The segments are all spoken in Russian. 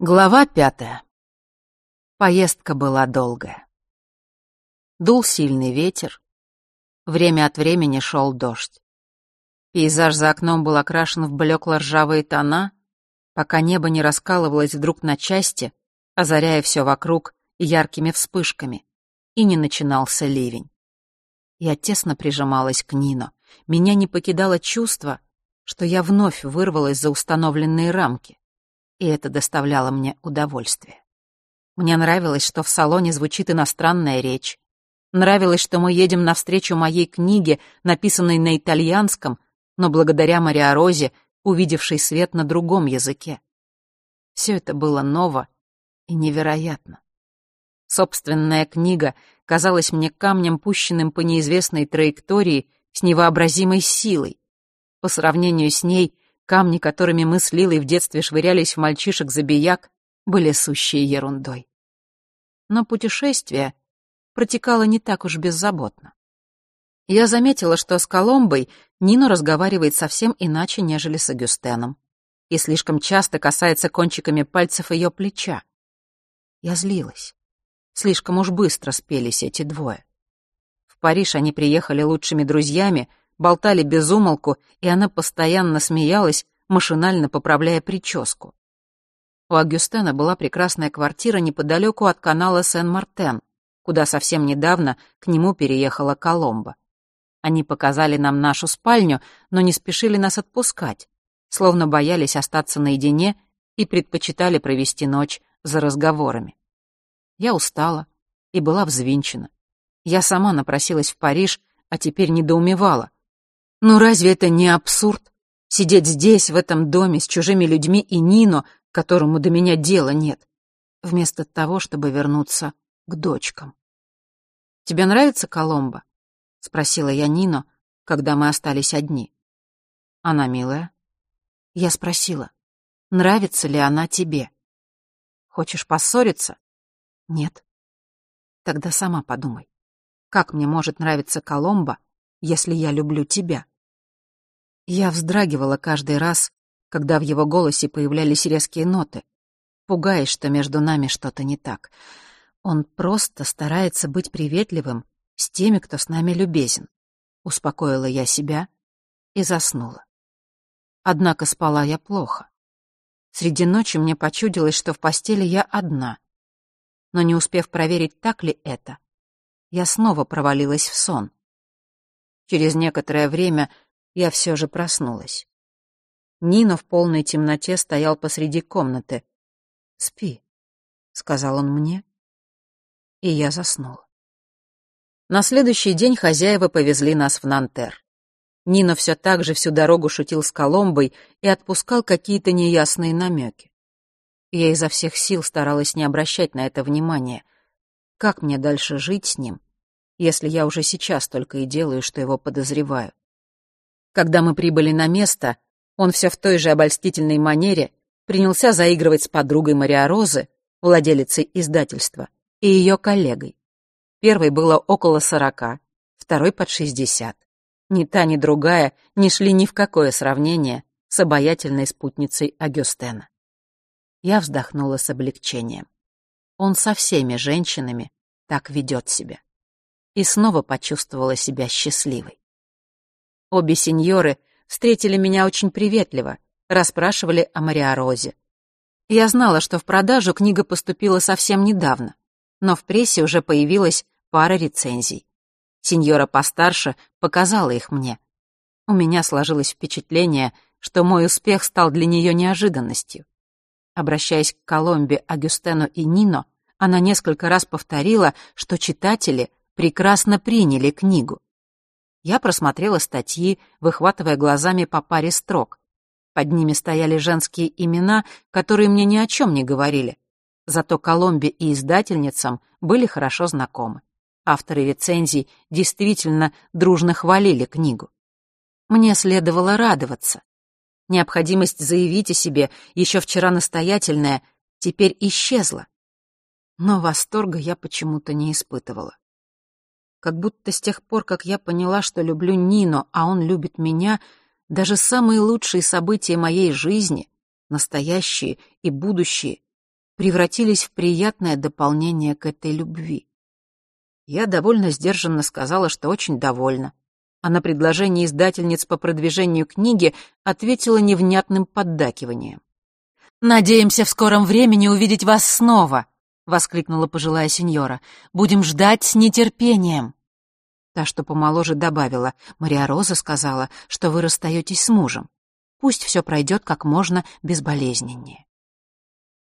Глава пятая. Поездка была долгая. Дул сильный ветер. Время от времени шел дождь. Пейзаж за окном был окрашен в блекло-ржавые тона, пока небо не раскалывалось вдруг на части, озаряя все вокруг яркими вспышками, и не начинался ливень. Я тесно прижималась к Нино. Меня не покидало чувство, что я вновь вырвалась за установленные рамки и это доставляло мне удовольствие. Мне нравилось, что в салоне звучит иностранная речь. Нравилось, что мы едем навстречу моей книге, написанной на итальянском, но благодаря Мариорозе, увидевшей свет на другом языке. Все это было ново и невероятно. Собственная книга казалась мне камнем, пущенным по неизвестной траектории с невообразимой силой. По сравнению с ней Камни, которыми мы с Лилой в детстве швырялись в мальчишек-забияк, были сущей ерундой. Но путешествие протекало не так уж беззаботно. Я заметила, что с Коломбой Нино разговаривает совсем иначе, нежели с Агюстеном, и слишком часто касается кончиками пальцев ее плеча. Я злилась. Слишком уж быстро спелись эти двое. В Париж они приехали лучшими друзьями, болтали без умолку, и она постоянно смеялась, машинально поправляя прическу. У Агюстена была прекрасная квартира неподалеку от канала Сен-Мартен, куда совсем недавно к нему переехала Коломба. Они показали нам нашу спальню, но не спешили нас отпускать, словно боялись остаться наедине и предпочитали провести ночь за разговорами. Я устала и была взвинчена. Я сама напросилась в Париж, а теперь недоумевала. Ну разве это не абсурд? Сидеть здесь, в этом доме, с чужими людьми и Нино, которому до меня дела нет, вместо того, чтобы вернуться к дочкам. «Тебе нравится Коломба?» — спросила я Нино, когда мы остались одни. «Она милая?» Я спросила, нравится ли она тебе? «Хочешь поссориться?» «Нет». «Тогда сама подумай, как мне может нравиться Коломба, если я люблю тебя?» Я вздрагивала каждый раз, когда в его голосе появлялись резкие ноты, пугаясь, что между нами что-то не так. Он просто старается быть приветливым с теми, кто с нами любезен. Успокоила я себя и заснула. Однако спала я плохо. Среди ночи мне почудилось, что в постели я одна. Но не успев проверить, так ли это, я снова провалилась в сон. Через некоторое время я все же проснулась. Нина в полной темноте стоял посреди комнаты. «Спи», — сказал он мне, и я заснула. На следующий день хозяева повезли нас в Нантер. Нина все так же всю дорогу шутил с Коломбой и отпускал какие-то неясные намеки. Я изо всех сил старалась не обращать на это внимания. Как мне дальше жить с ним, если я уже сейчас только и делаю, что его подозреваю? Когда мы прибыли на место, он все в той же обольстительной манере принялся заигрывать с подругой Мария Розы, владелицей издательства, и ее коллегой. Первой было около сорока, второй под шестьдесят. Ни та, ни другая не шли ни в какое сравнение с обаятельной спутницей Агюстена. Я вздохнула с облегчением. Он со всеми женщинами так ведет себя. И снова почувствовала себя счастливой. Обе сеньоры встретили меня очень приветливо, расспрашивали о Мариорозе. Я знала, что в продажу книга поступила совсем недавно, но в прессе уже появилась пара рецензий. Сеньора постарше показала их мне. У меня сложилось впечатление, что мой успех стал для нее неожиданностью. Обращаясь к Коломбе, Агюстену и Нино, она несколько раз повторила, что читатели прекрасно приняли книгу. Я просмотрела статьи, выхватывая глазами по паре строк. Под ними стояли женские имена, которые мне ни о чем не говорили. Зато Коломбе и издательницам были хорошо знакомы. Авторы рецензий действительно дружно хвалили книгу. Мне следовало радоваться. Необходимость заявить о себе, еще вчера настоятельная, теперь исчезла. Но восторга я почему-то не испытывала. Как будто с тех пор, как я поняла, что люблю Нино, а он любит меня, даже самые лучшие события моей жизни, настоящие и будущие, превратились в приятное дополнение к этой любви. Я довольно сдержанно сказала, что очень довольна, а на предложение издательниц по продвижению книги ответила невнятным поддакиванием. «Надеемся в скором времени увидеть вас снова», — воскликнула пожилая сеньора. «Будем ждать с нетерпением». Та, что помоложе, добавила. «Мария Роза сказала, что вы расстаетесь с мужем. Пусть все пройдет как можно безболезненнее».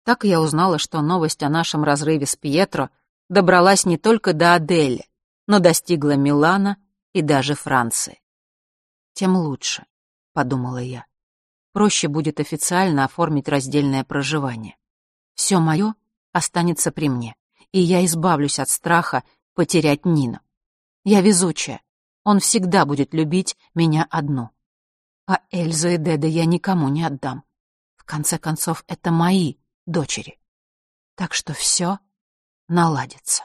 Так я узнала, что новость о нашем разрыве с Пьетро добралась не только до Адели, но достигла Милана и даже Франции. «Тем лучше», — подумала я проще будет официально оформить раздельное проживание. Все мое останется при мне, и я избавлюсь от страха потерять Нину. Я везучая, он всегда будет любить меня одну. А Эльзу и Деда я никому не отдам. В конце концов, это мои дочери. Так что все наладится.